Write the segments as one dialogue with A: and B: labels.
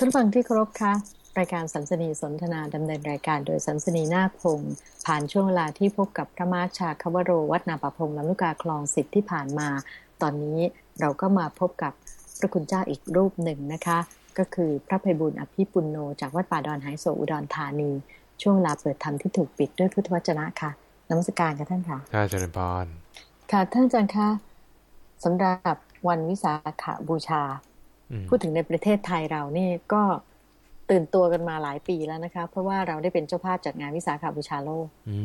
A: ท่านฟังที่เคารพคะรายการสันสนีสนทนาดำเนินรายการโดยสันสนีนาคพงศ์ผ่านช่วงเวลาที่พบกับพระมาชาคาวโรวัดนาประพงลำลูกกาคลองสิทธิ์ที่ผ่านมา ตอนนี้เราก็มาพบกับพระคุณเจ้าอีกรูปหนึ่งนะคะ ก็คือพระภัยบุญอภิปุณโนจากวัดป่าดอนไฮโซอุดรธานี ช่วงเวลาเปิดธรรมที่ถูกปิดด้วยพุทธวจนะค่ะนมัสการค่ะท่านค่ะ
B: อาจารย์พร
A: ค่ะท่านอาจารย์คะสำหรับวันวิสาขบูชา พูดถึงในประเทศไทยเรานี่ก็ตื่นตัวกันมาหลายปีแล้วนะคะ เพราะว่าเราได้เป็นเจ้าภาพจัดงานวิสาขาบูชาโลก
B: อื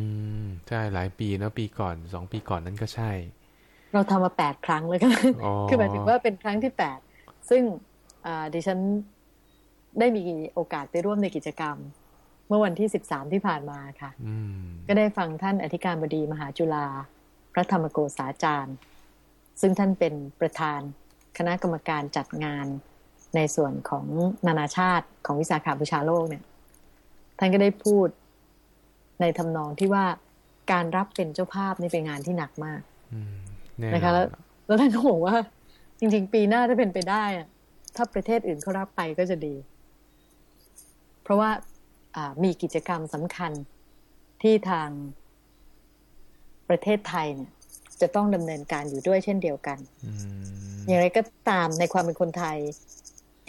B: ม ใช่หลายปีแล้วปีก่อนสองปีก่อนนั้นก็ใช่
A: เราทำมาแปดครั้งเลยค่ะคือหมายถึงว่าเป็นครั้งที่แปดซึ่งดิฉันได้มีโอกาสไปร่วมในกิจกรรม เมื่อวันที่สิบสามที่ผ่านมาค่ะก็ได้ฟังท่านอธิการบดีมหาจุฬาพระธรรมโกษาจารย์ ซึ่งท่านเป็นประธาน คณะกรรมการจัดงานในส่วนของนานาชาติของวิสาขาบูชาโลกเนี่ย ท่านก็ได้พูดในทำนองที่ว่าการรับเป็นเจ้าภาพนี่เป็นงานที่หนักมากนะคะ แล้วแล้วท่านก็บอกว่า จริง ๆ ปีหน้าถ้าเป็นไปได้อะถ้าประเทศอื่นเขารับไปก็จะดี เพราะว่ามีกิจกรรมสำคัญที่ทางประเทศไทยเนี่ย จะต้องดำเนินการอยู่ด้วยเช่นเดียวกันอย่างไรก็ตามในความเป็นคนไทย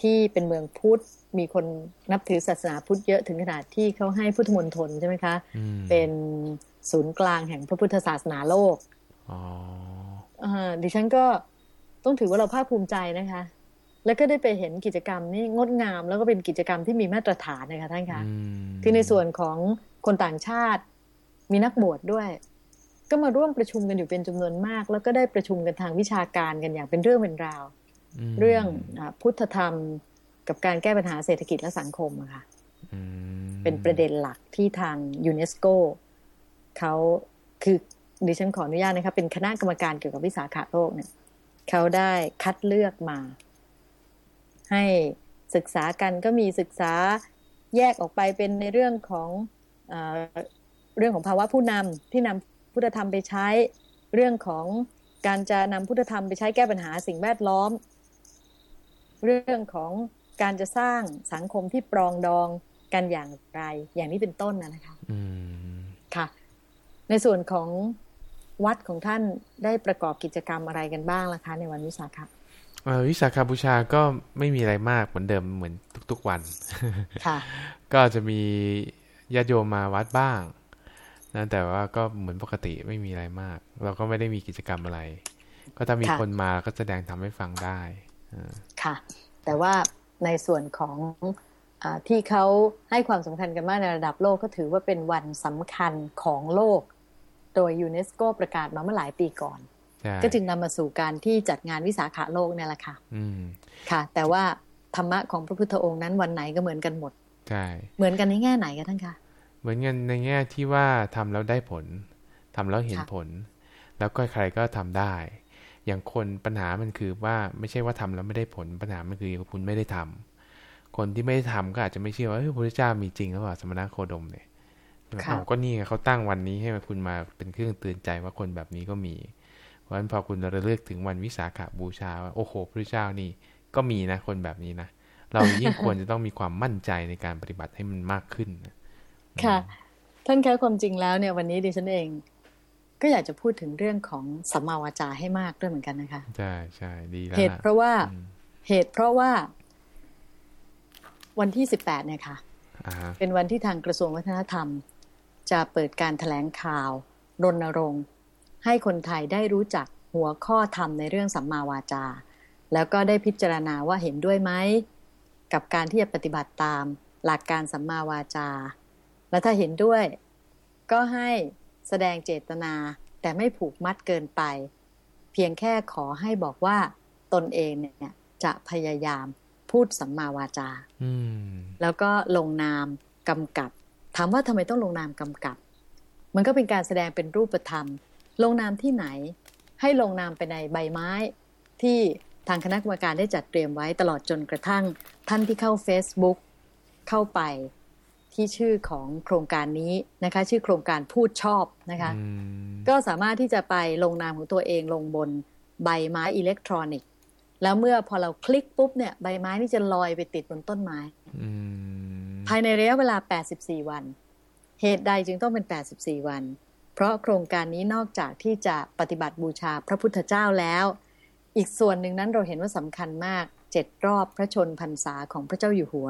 A: ที่เป็นเมืองพุทธมีคนนับถือศาสนาพุทธเยอะถึงขนาดที่เขาให้พุทธมณฑลใช่ไหมคะ เป็นศูนย์กลางแห่งพระพุทธศาสนาโลกอ๋อดิฉันก็ต้องถือว่าเราภาคภูมิใจนะคะ แล้วก็ได้ไปเห็นกิจกรรมนี่งดงาม แล้วก็เป็นกิจกรรมที่มีมาตรฐานนะคะท่านคะคือในส่วนของคนต่างชาติมีนักบวชดด้วย ก็มาร่วมประชุมกันอยู่เป็นจำนวนมาก แล้วก็ได้ประชุมกันทางวิชาการกันอย่างเป็นเรื่องเป็นราว เรื่องพุทธธรรมกับการแก้ปัญหาเศรษฐกิจและสังคมอะค่ะเป็นประเด็นหลักที่ทางยูเนสโกเขาคือดิฉันขออนุญาตนะคะเป็นคณะกรรมการเกี่ยวกับวิสาขาโลกเนี่ยเขาได้คัดเลือกมา ให้ศึกษากันก็มีศึกษาแยกออกไปเป็นในเรื่องของอเรื่องของภาวะผู้นำที่นำ พุทธธรรมไปใช้ เรื่องของการจะนำพุทธธรรมไปใช้แก้ปัญหาสิ่งแวดล้อม เรื่องของการจะสร้างสังคมที่ปรองดองกันอย่างไร อย่างนี้เป็นต้นนะนะคะค่ะ ในส่วนของวัดของท่านได้ประกอบกิจกรรมอะไรกันบ้างล่ะคะ ในวันวิสาขะ
B: วิสาขาบูชาก็ไม่มีอะไรมากเหมือนเดิมเหมือนทุกๆวัน
A: ค่ะ
B: ก็จะมีญาติโยมมาวัดบ้าง นะแต่ว่าก็เหมือนปกติไม่มีอะไรมาก เราก็ไม่ได้มีกิจกรรมอะไร ก็ถ้ามีคนมาก็แสดงทำให้ฟังได้
A: ค่ะ แต่ว่าในส่วนของอที่เขาให้ความสำคัญกันมากในระดับโลกก็ถือว่าเป็นวันสำคัญของโลก โดยยูเนสโกประกาศมาเมื่อหลายปีก่อนก็จึงนำมาสู่การที่จัดงานวิสาขาโลกเนี่ยแหละค่ะค่ะ แต่ว่าธรรมะของพระพุทธองค์นั้นวันไหนก็เหมือนกันหมด
B: ใช่
A: เหมือนกันในแง่ไหนกันท่านคะ
B: เหมือนกันในแง่ที่ว่าทำแล้วได้ผลทำแล้วเห็นผล แล้วก็ใครก็ทำได้ อย่างคนปัญหามันคือว่าไม่ใช่ว่าทำแล้วไม่ได้ผล ปัญหามันคือคุณไม่ได้ทำคนที่ไม่ได้ทำก็อาจจะไม่เชื่อว่าพระพุทธเจ้ามีจริงหรือเปล่าสมณะโคดมเนี่ยเขาก็นี่เขาตั้งวันนี้ให้คุณมาเป็นเครื่องเตือนใจว่าคนแบบนี้ก็มี เพราะฉะนั้นพอคุณระลึกถึงวันวิสาขาบูชาว่าโอ้โหพระพุทธเจ้านี่ก็มีนะคนแบบนี้นะ เรายิ่งควรจะต้องมีความมั่นใจในการปฏิบัติให้มันมากขึ้น
A: ค่ะ ท่านแค่ความจริงแล้วเนี่ยวันนี้ดิฉันเอง ก็อยากจะพูดถึงเรื่องของสัมมาวาจาให้มากด้วยเหมือนกันนะคะ
B: ใช่ใช่ดีแล้ว
A: เหตุเพราะว่าเหตุเพราะว่า วันที่สิบแปดเนี่ยค่ะเป็นวันที่ทางกระทรวงวัฒนธรรม จะเปิดการถแถลงข่าวรณรงค์ ให้คนไทยได้รู้จักหัวข้อธรรมในเรื่องสัมมาวาจา แล้วก็ได้พิจารณาว่าเห็นด้วยไหมกับการที่จะปฏิบัติตามหลักการสัมมาวาจา และถ้าเห็นด้วย ก็ให้แสดงเจตนาแต่ไม่ผูกมัดเกินไป เพียงแค่ขอให้บอกว่าตนเองเนี่ยจะพยายามพูดสัมมาวาจาแล้วก็ลงนามกำกับ ถามว่าทำไมต้องลงนามกำกับ มันก็เป็นการแสดงเป็นรูปธรรม ลงนามที่ไหน ให้ลงนามไปในใบไม้ ที่ทางคณะกรรมการได้จัดเตรียมไว้ตลอดจนกระทั่ง ท่านที่เข้า Facebook เข้าไป ที่ชื่อของโครงการนี้นะคะ ชื่อโครงการพูดชอบนะคะ ก็สามารถที่จะไปลงนามของตัวเองลงบนใบไม้อิเล็กทรอนิกส์ แล้วเมื่อพอเราคลิกปุ๊บเนี่ยใบไม้นี่จะลอยไปติดบนต้นไม้ภายในระยะเวลา 84 วัน เหตุใดจึงต้องเป็น 84 วัน เพราะโครงการนี้นอกจากที่จะปฏิบัติบูชาพระพุทธเจ้าแล้ว อีกส่วนหนึ่งนั้นเราเห็นว่าสำคัญมาก เจ็ดรอบพระชนพรรษาของพระเจ้าอยู่หัว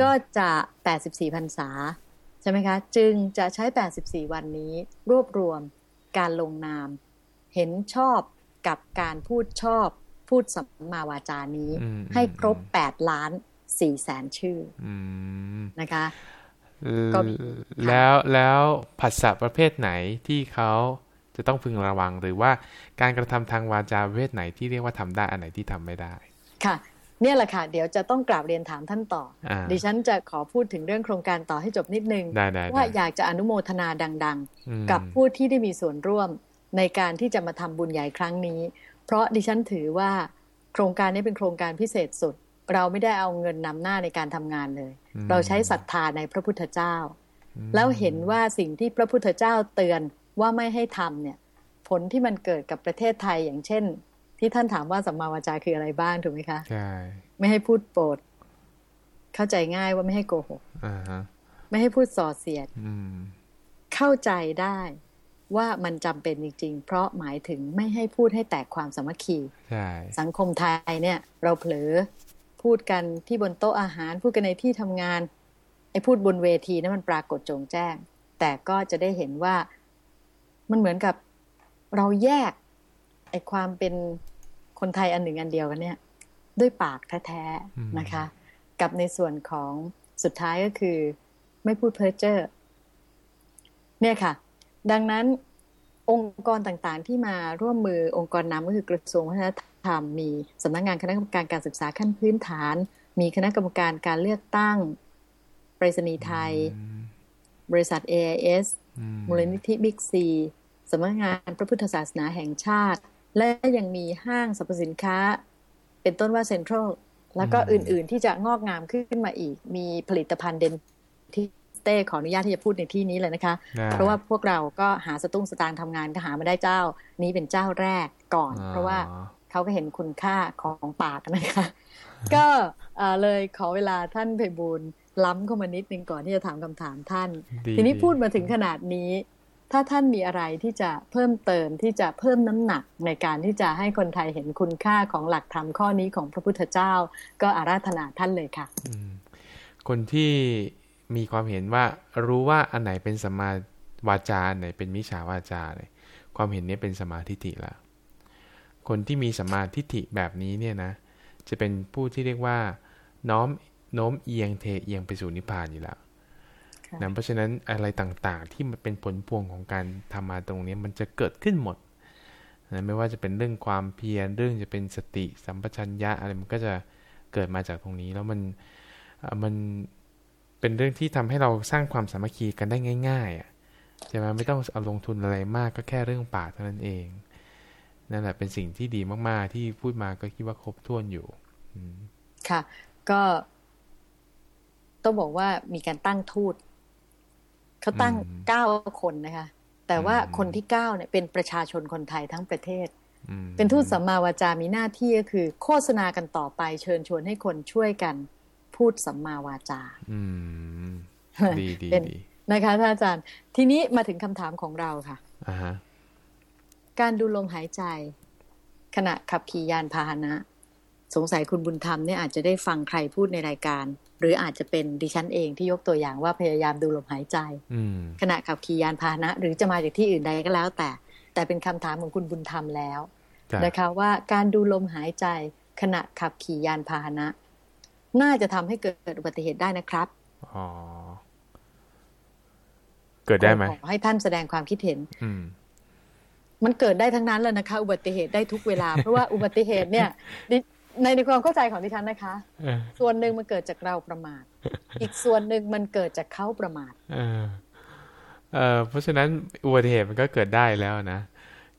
A: ก็จะ84พรรษา ใช่ไหมคะ จึงจะใช้84วันนี้รวบรวมการลงนาม เห็นชอบกับการพูดชอบพูดสัมมาวาจานี้ ให้ครบ8ล้าน4แสนชื่อนะคะ
B: แล้วแล้วภาษาประเภทไหนที่เขาจะต้องพึงระวังหรือว่าการกระทำทางวาจาประเภทไหนที่เรียกว่าทำได้อันไหนที่ทำไม่ได้
A: ค่ะเนี่ยแหละค่ะ เดี๋ยวจะต้องกราบเรียนถามท่านต่ออดิฉันจะขอพูดถึงเรื่องโครงการต่อให้จบนิดนึง ว่าอยากจะอนุโมทนาดัง ๆ กับผู้ที่ได้มีส่วนร่วมในการที่จะมาทำบุญใหญ่ครั้งนี้ เพราะดิฉันถือว่าโครงการนี้เป็นโครงการพิเศษสุด เราไม่ได้เอาเงินนำหน้าในการทำงานเลย เราใช้ศรัทธาในพระพุทธเจ้า แล้วเห็นว่าสิ่งที่พระพุทธเจ้าเตือนว่าไม่ให้ทำเนี่ย ผลที่มันเกิดกับประเทศไทยอย่างเช่น ที่ท่านถามว่าสัมมาวาจาคืออะไรบ้างถูกไหมคะใช่ไม่ให้พูดโปรดเข้าใจง่ายว่าไม่ให้โกหกไม่ให้พูดส่อเสียดเข้าใจได้ว่ามันจำเป็นจริง ๆ เพราะหมายถึงไม่ให้พูดให้แตกความสามัคคีสังคมไทยเนี่ย เราเผลอพูดกันที่บนโต๊ะอาหาร พูดกันในที่ทำงาน ไอ้พูดบนเวทีนั้นมันปรากฏจงแจ้ง แต่ก็จะได้เห็นว่ามันเหมือนกับเราแยก ไอ้ความเป็นคนไทยอันหนึ่งอันเดียวกันเนี่ย ด้วยปากแท้ๆนะคะ กับในส่วนของสุดท้ายก็คือ ไม่พูดเพ้อเจ้อเนี่ยค่ะ ดังนั้นองค์กรต่างๆ ที่มาร่วมมือองค์กรนำก็คือกระทรวงวัฒนธรรม มีสำนักงงานคณะกรรมการการศึกษาขั้นพื้นฐาน มีคณะกรรมการการเลือกตั้งไปรษณีย์ไทย บริษัท AIS มูลนิธิบิ๊กซีสำนักงานพระพุทธศาสนาแห่งชาติ และยังมีห้างสรรพสินค้า เป็นต้นว่าเซ็นทรัลแล้วก็อื่นๆที่จะงอกงามขึ้นมาอีก มีผลิตภัณฑ์เดนที่เต้ขออนุญาตที่จะพูดในที่นี้เลยนะคะ เพราะว่าพวกเราก็หาสตุ้งสตางค์ทำงานก็หามาได้เจ้า นี้เป็นเจ้าแรกก่อน เพราะว่าเขาก็เห็นคุณค่าของปากนะคะ ก็เลยขอเวลาท่านเพบูลล้ำเข้ามานิดนึงก่อนที่จะถามคำถามท่าน ทีนี้พูดมาถึงขนาดนี้ ถ้าท่านมีอะไรที่จะเพิ่มเติมที่จะเพิ่มน้ำหนักในการที่จะให้คนไทยเห็นคุณค่าของหลักธรรมข้อนี้ของพระพุทธเจ้า ก็อาราธนาท่านเลยค่ะ
B: คนที่มีความเห็นว่ารู้ว่าอันไหนเป็นสมาวาจาไหนเป็นมิจฉาวาจาเลยความเห็นนี้เป็นสมาธิิแล้วคนที่มีสมาธิิแบบนี้เนี่ยนะ จะเป็นผู้ที่เรียกว่า น้อมโน้มเอียงเทเอียงไปสู่นิพพานอยู่แล้ว นะเพราะฉะนั้นอะไรต่างๆที่มันเป็นผลพวงของการทำมาตรงนี้มันจะเกิดขึ้นหมดนะไม่ว่าจะเป็นเรื่องความเพียรเรื่องจะเป็นสติสัมปชัญญะอะไรมันก็จะเกิดมาจากตรงนี้ แล้วมันมันเป็นเรื่องที่ทำให้เราสร้างความสามัคคีกันได้ง่ายๆอะใช่ไหมไม่ต้องเอาลงทุนอะไรมากก็แค่เรื่องปากเท่านั้นเองนั่นแหละเป็นสิ่งที่ดีมากๆ ที่พูดมาก็คิดว่าครบถ้วนอยู่
A: ค่ะ ก็ต้องบอกว่ามีการตั้งทูต เขาตั้งเก้าคนนะคะ แต่ว่าคนที่เก้าเนี่ยเป็นประชาชนคนไทยทั้งประเทศ เป็นทูตสัมมาวาจามีหน้าที่ก็คือ โฆษณากันต่อไปเชิญชวนให้คนช่วยกันพูดสัมมาวาจา
B: ดีดีดี
A: นะคะท่านอาจารย์ ทีนี้มาถึงคำถามของเราค่ะการดูลมหายใจ ขณะขับขี่ยานพาหนะ สงสัยคุณบุญธรรมเนี่ยอาจจะได้ฟังใครพูดในรายการ หรืออาจจะเป็นดิฉันเองที่ยกตัวอย่างว่าพยายามดูลมหายใจขณะขับขี่ยานพาหนะ หรือจะมาจากที่อื่นใดก็แล้วแต่ แต่เป็นคำถามของคุณบุญธรรมแล้วนะคะว่าการดูลมหายใจขณะขับขี่ยานพาหนะ น่าจะทำให้เกิดอุบัติเหตุได้นะครับอ๋อ
B: เกิดได้ไหม
A: ขอให้ท่านแสดงความคิดเห็นมันเกิดได้ทั้งนั้นเลยนะคะ อุบัติเหตุได้ทุกเวลา เพราะว่าอุบัติเหตุเนี่ย ในในความเข้าใจของดิฉันนะคะ ส่วนหนึ่งมันเกิดจากเราประมาท อีกส่วนหนึ่งมันเกิดจากเขาประมาท
B: เออเพราะฉะนั้นอุบัติเหตุมันก็เกิดได้แล้วนะ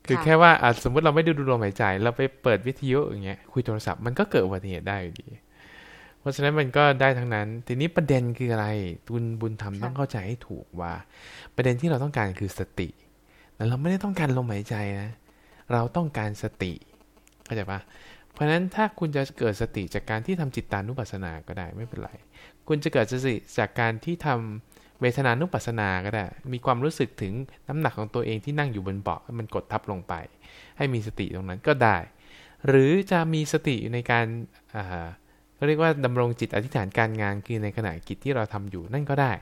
B: คือแค่ว่าสมมติเราไม่ดูดูลมหายใจ เราไปเปิดวิทยุอย่างเงี้ยคุยโทรศัพท์มันก็เกิดอุบัติเหตุได้อยู่ดี เพราะฉะนั้นมันก็ได้ทั้งนั้น ทีนี้ประเด็นคืออะไรตุนบุญธรรมต้องเข้าใจให้ถูกว่า ประเด็นที่เราต้องการคือสติแต่เราไม่ได้ต้องการลมหายใจนะ เราต้องการสติเข้าใจปะ เพราะฉะนั้นถ้าคุณจะเกิดสติจากการที่ทำจิตตานุปัสสนาก็ได้ไม่เป็นไร คุณจะเกิดสติจากการที่ทำเวทนานุปัสสนาก็ได้ มีความรู้สึกถึงน้ำหนักของตัวเองที่นั่งอยู่บนเบาะมันกดทับลงไป ให้มีสติตรงนั้นก็ได้ หรือจะมีสติในการอ่าเรียกว่าดำรงจิตอธิษฐานการงานคือในขณะกิจที่เราทำอยู่นั่นก็ได้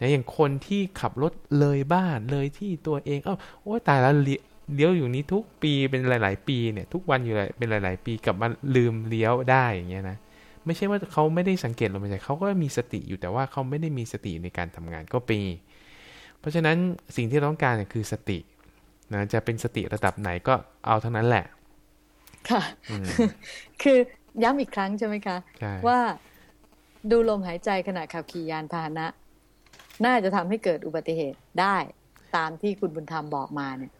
B: นะอย่างคนที่ขับรถเลยบ้านเลยที่ตัวเองเอ้าโอ้ตายแล้ว เลี้ยวอยู่นี้ทุกปีเป็นหลาย ๆ ปีเนี่ย ทุกวันอยู่เป็นหลาย ๆ ปีกลับมาลืมเลี้ยวได้อย่างเงี้ยนะไม่ใช่ว่าเขาไม่ได้สังเกตลมหายใจเขาก็มีสติอยู่แต่ว่าเขาไม่ได้มีสติในการทำงานก็ปี เพราะฉะนั้นสิ่งที่ต้องการคือสตินะจะเป็นสติระดับไหนก็เอาเท่านั้นแหละ
A: ค่ะ คือย้ำอีกครั้งใช่ไหมคะ ว่าดูลมหายใจขณะขับขี่ยานพาหนะ น่าจะทำให้เกิดอุบัติเหตุได้ตามที่คุณบุญธรรมบอกมาเนี่ย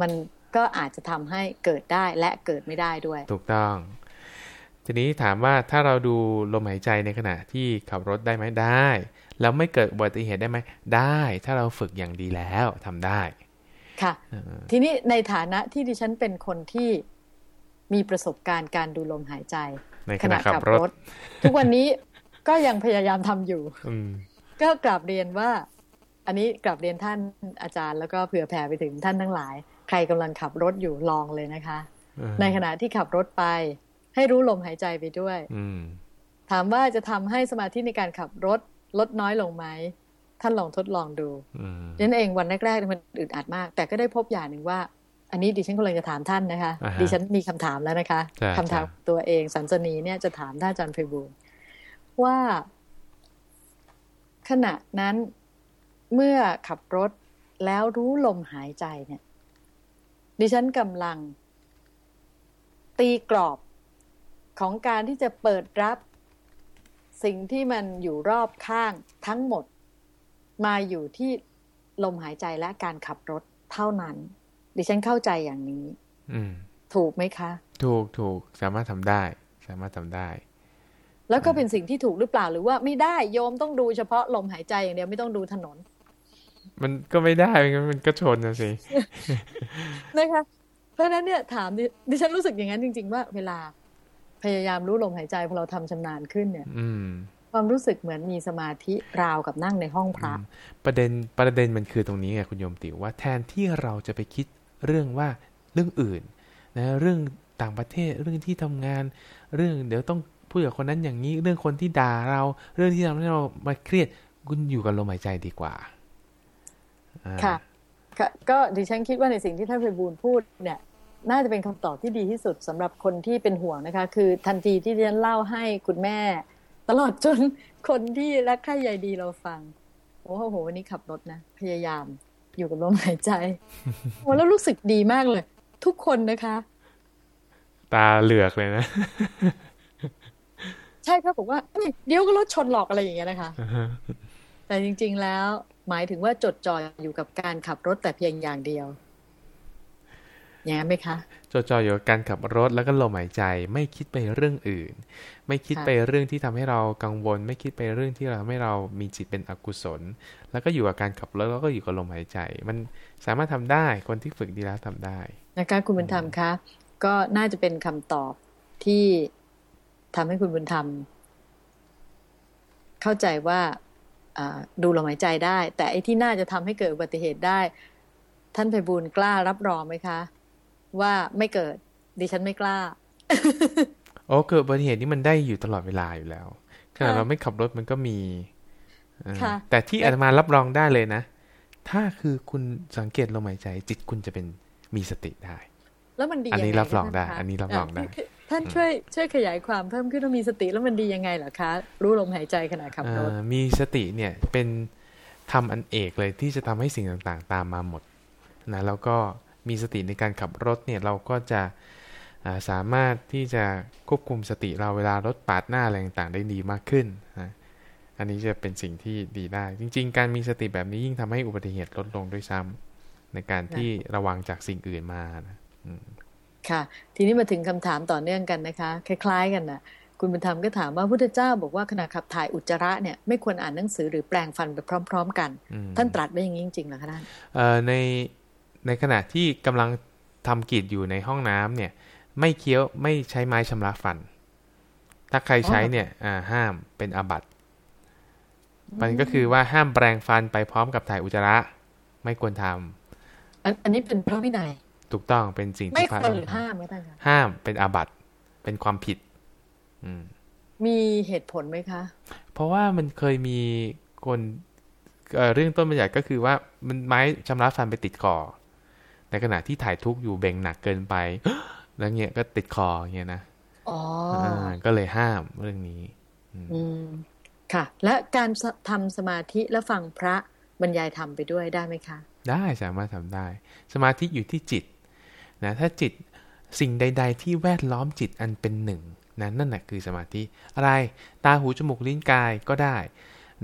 A: มันก็อาจจะทำให้เกิดได้และเกิดไม่ได้ด้วย
B: ถูกต้อง ทีนี้ถามว่าถ้าเราดูลมหายใจในขณะที่ขับรถได้ไหมได้ แล้วไม่เกิดอุบัติเหตุได้ไหมได้ ถ้าเราฝึกอย่างดีแล้วทำได้
A: ค่ะ ทีนี้ในฐานะที่ดิฉันเป็นคนที่มีประสบการณ์การดูลมหายใจ
B: ในขณะขับรถ
A: ทุกวันนี้ก็ยังพยายามทำอยู่ก็กลับเรียนว่า อันนี้กลับเรียนท่านอาจารย์แล้วก็เผื่อแผ่ไปถึงท่านทั้งหลาย ใครกำลังขับรถอยู่ลองเลยนะคะ ในขณะที่ขับรถไป ให้รู้ลมหายใจไปด้วยถามว่าจะทำให้สมาธิในการขับรถลดน้อยลงไหมท่านลองทดลองดูนั่นเองวันแรกๆมันอึดอัดมาก แต่ก็ได้พบอย่างหนึ่งว่า อันนี้ดิฉันกำลังจะถามท่านนะคะ ดิฉันมีคำถามแล้วนะคะคำถามตัวเองสันสนีเนี่ยจะถามท่านอาจารย์เพบูลว่า ขณะนั้นเมื่อขับรถแล้วรู้ลมหายใจเนี่ย ดิฉันกำลัง ตีกรอบของการที่จะเปิดรับ สิ่งที่มันอยู่รอบข้างทั้งหมด มาอยู่ที่ลมหายใจและการขับรถเท่านั้น ดิฉันเข้าใจอย่างนี้
B: อื
A: ถูกไหมคะ
B: ถูกถูกสามารถทำได้ สามารถทำได้
A: แล้วก็เป็นสิ่งที่ถูกหรือเปล่าหรือว่าไม่ได้โยมต้องดูเฉพาะลมหายใจอย่างเดียวไม่ต้องดูถนน
B: มันก็ไม่ได้มันก็ชนนะสิ
A: นะคะเพราะฉะนั้นเนี่ยถามดิฉันรู้สึกอย่างนั้นจริง ๆ ว่าเวลาพยายามรู้ลมหายใจพอเราทำชำนาญขึ้นเนี่ยความรู้สึกเหมือนมีสมาธิราวกับนั่งในห้องพระ
B: ประเด็นประเด็นมันคือตรงนี้ไงคุณโยมติวว่าแทนที่เราจะไปคิดเรื่องว่าเรื่องอื่นนะเรื่องต่างประเทศเรื่องที่ทำงาน เรื่องเดี๋ยวต้องพูดกับคนนั้นอย่างนี้ เรื่องคนที่ด่าเรา เรื่องที่ทำให้เรามาเครียดคุณอยู่กับลมหายใจดีกว่า
A: ค่ะก็ดิฉันคิดว่าในสิ่งที่ท่านไพบูลพูดเนี่ยน่าจะเป็นคำตอบที่ดีที่สุดสำหรับคนที่เป็นห่วงนะคะ คือทันทีที่ดิฉันเล่าให้คุณแม่ ตลอดจนคนที่รักใคร่ใยดีเราฟังโอ้โหวันนี้ขับรถนะ พยายามอยู่กับลมหายใจโอ้แล้วรู้สึกดีมากเลย ทุกคนนะคะ
B: ตาเหลือกเลยนะ
A: ใช่ครับผมว่าเดี๋ยวก็รถชนหลอกอะไรอย่างเงี้ยนะคะแต่จริง ๆแล้ว หมายถึงว่าจดจ่ออยู่กับการขับรถแต่เพียงอย่างเดียวอย่างนั้นไหมคะ
B: จดจ่ออยู่กับการขับรถแล้วก็ลมหายใจ ไม่คิดไปเรื่องอื่น ไม่คิดไปเรื่องที่ทำให้เรากังวล ไม่คิดไปเรื่องที่เราทำให้เรามีจิตเป็นอกุศล แล้วก็อยู่กับการขับรถแล้วก็อยู่กับลมหายใจ มันสามารถทำได้คนที่ฝึกดีแล้วทำได้
A: นะคะคุณบุญธรรมคะก็น่าจะเป็นคำตอบที่ทำให้คุณบุญธรรม เข้าใจว่า ดูลมหายใจได้ แต่ไอ้ที่น่าจะทำให้เกิดอุบัติเหตุได้ ท่านไพบูลกล้ารับรองไหมคะ ว่าไม่เกิดดิฉันไม่กล้า
B: โอ้เกิดอุบัติเหตุนี่มันได้อยู่ตลอดเวลาอยู่แล้วขณะเราไม่ขับรถมันก็มีแต่ที่อาตมารับรองได้เลยนะ ถ้าคือคุณสังเกตลมหายใจ จิตคุณจะเป็นมีสติได้
A: แล้วมันดี
B: อันนี้รับรองได้ อันนี้รับรองได้
A: ท่านช่วยช่วยขยายความเพิ่มขึ้นว่ามีสติแล้วมันดียังไงเหรอคะ รู้ลมหายใจขณะขับรถ
B: มีสติเนี่ยเป็นทำอันเอกเลยที่จะทำให้สิ่งต่างๆ ตามมาหมดนะแล้วก็มีสติในการขับรถเนี่ยเราก็จะสามารถที่จะควบคุมสติเราเวลารถปาดหน้าอะไรต่างๆได้ดีมากขึ้นนะอันนี้จะเป็นสิ่งที่ดีได้ จริง ๆ การมีสติแบบนี้ยิ่งทำให้อุบัติเหตุลดลงด้วยซ้ำในการที่ระวังจากสิ่งอื่นมานะ
A: ค่ะ ทีนี้มาถึงคำถามต่อเนื่องกันนะคะ คล้าย ๆ กันนะคุณบุญธรรมก็ถามว่าพุทธเจ้าบอกว่าขณะขับถ่ายอุจจาระเนี่ยไม่ควรอ่านหนังสือหรือแปลงฟันไปพร้อม ๆ กัน ท่านตรัสไว้อย่างนี้จริงๆเหรอคะท่าน
B: ในในขณะที่กำลังทำกิจอยู่ในห้องน้ำเนี่ย ไม่เคี้ยวไม่ใช้ไม้ชำระฟัน ถ้าใครใช้เนี่ยอ่าห้ามเป็นอาบัติมันก็คือว่าห้ามแปรงฟันไปพร้อมกับถ่ายอุจจาระ ไม่ควรทำ
A: อันอันนี้เป็นพระวินัย
B: ถูกต้องเป็นสิ่ง
A: ไม่
B: ที่พระ
A: ควรหรือห้ามก็ได้ค่ะ
B: ห้ามเป็นอาบัติเป็นความผิด อืม
A: มีเหตุผลไหมคะ
B: เพราะว่ามันเคยมีคนเอ่อเรื่องต้นบัญญัติก็คือว่ามันไม้ชำระฟันไปติดคอในขณะที่ถ่ายทุกข์อยู่เบ่งหนักเกินไปแล้วเงี้ยก็ติดคอเงี้ยนะ
A: อ๋อ
B: อ่าก็เลยห้ามเรื่องนี้
A: อืมค่ะ และการสทำสมาธิและฟังพระบรรยายธรรมไปด้วยได้ไหมคะ
B: ได้สามารถทำได้ สมาธิอยู่ที่จิต นะถ้าจิตสิ่งใด ๆ ที่แวดล้อมจิตอันเป็นหนึ่งนะนั่นแหละคือสมาธิอะไรตาหูจมูกลิ้นกายก็ได้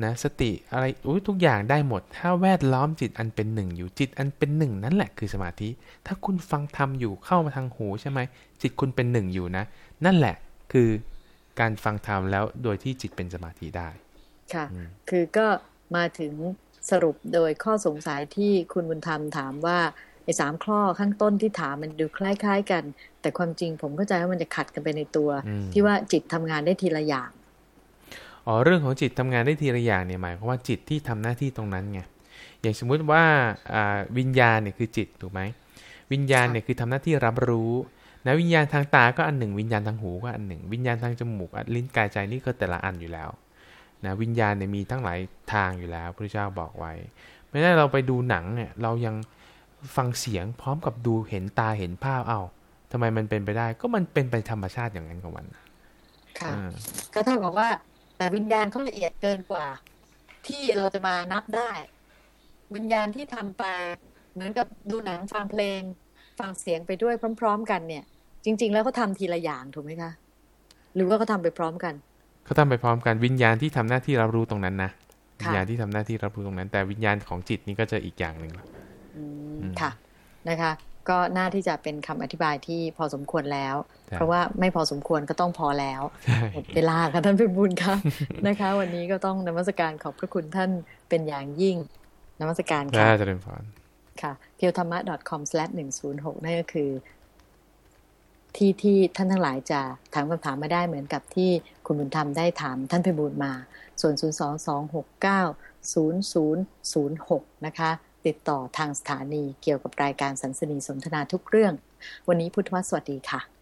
B: นะสติอะไรอุ้ยทุกอย่างได้หมด ถ้าแวดล้อมจิตอันเป็นหนึ่งอยู่จิตอันเป็นหนึ่งนั่นแหละคือสมาธิ ถ้าคุณฟังธรรมอยู่เข้ามาทางหูใช่ไหมจิตคุณเป็นหนึ่งอยู่นะ นั่นแหละคือการฟังธรรมแล้วโดยที่จิตเป็นสมาธิได้
A: ค่ะ คือก็มาถึงสรุปโดยข้อสงสัยที่คุณบุญธรรมถามว่า ไอ้สามข้อข้างต้นที่ถามมันดูคล้าย ๆ กัน แต่ความจริงผมเข้าใจว่ามันจะขัดกันไปในตัว
B: อืม
A: ที่ว่าจิตทำงานได้ทีละอย่าง
B: อ๋อเรื่องของจิตทำงานได้ทีละอย่างเนี่ยหมายความว่าจิตที่ทำหน้าที่ตรงนั้นไงอย่างสมมุติว่าอ่าวิญญาณเนี่ยคือจิตถูกไหมวิญญาณเนี่ยคือทำหน้าที่รับรู้นะวิญญาณทางตาก็อันหนึ่ง วิญญาณทางหูก็อันหนึ่ง วิญญาณทางจมูกอะลิ้นกายใจนี่ก็แต่ละอันอยู่แล้วนะวิญญาณเนี่ยมีทั้งหลายทางอยู่แล้วพระเจ้าบอกไว้ไม่ได้เราไปดูหนังเนี่ยเรายัง ฟังเสียงพร้อมกับดูเห็นตาเห็นภาพเอ้าทำไมมันเป็นไปได้ ก็มันเป็นไปธรรมชาติอย่างนั้นของมัน
A: ค่ะ
B: อ่า
A: ก็เท่ากับว่า แต่วิญญาณเขาละเอียดเกินกว่า ที่เราจะมานับได้ วิญญาณที่ทำไปเหมือนกับดูหนังฟังเพลง ฟังเสียงไปด้วยพร้อม ๆ กันเนี่ย จริง ๆ แล้วเขาทำทีละอย่างถูกไหมคะหรือว่าเขาทำไปพร้อมกัน
B: เขาทำไปพร้อมกันวิญญาณที่ทำหน้าที่รับรู้ตรงนั้นนะ
A: ค่ะ
B: วิญญาณที่ทำหน้าที่รับรู้ตรงนั้น แต่วิญญาณของจิตนี่ก็จะอีกอย่างหนึ่งละ
A: อืม
B: อืม
A: ค่ะนะคะ ก็น่าที่จะเป็นคำอธิบายที่พอสมควรแล้ว
B: ใช่
A: เพราะว่าไม่พอสมควรก็ต้องพอแล้ว
B: ใช่
A: หมดเวลาค่ะท่านพิบูลค่ะนะคะ วันนี้ก็ต้องนมัสการขอบพระคุณท่านเป็นอย่างยิ่งนมัสการ
B: น่า
A: ค่ะ
B: จะเป็นพร
A: ค่ะ p e w t h a m m a c o m 1 0 6นั่นก็คือ ที่ที่ท่านทั้งหลายจะถามคำถามมาได้เหมือนกับที่คุณบุญธรรมได้ถามท่านพิบูลมา ส่วน 022690006 นะคะ ติดต่อทางสถานีเกี่ยวกับรายการสันสนีสนทนาทุกเรื่อง วันนี้พุทธวสวัสดีค่ะ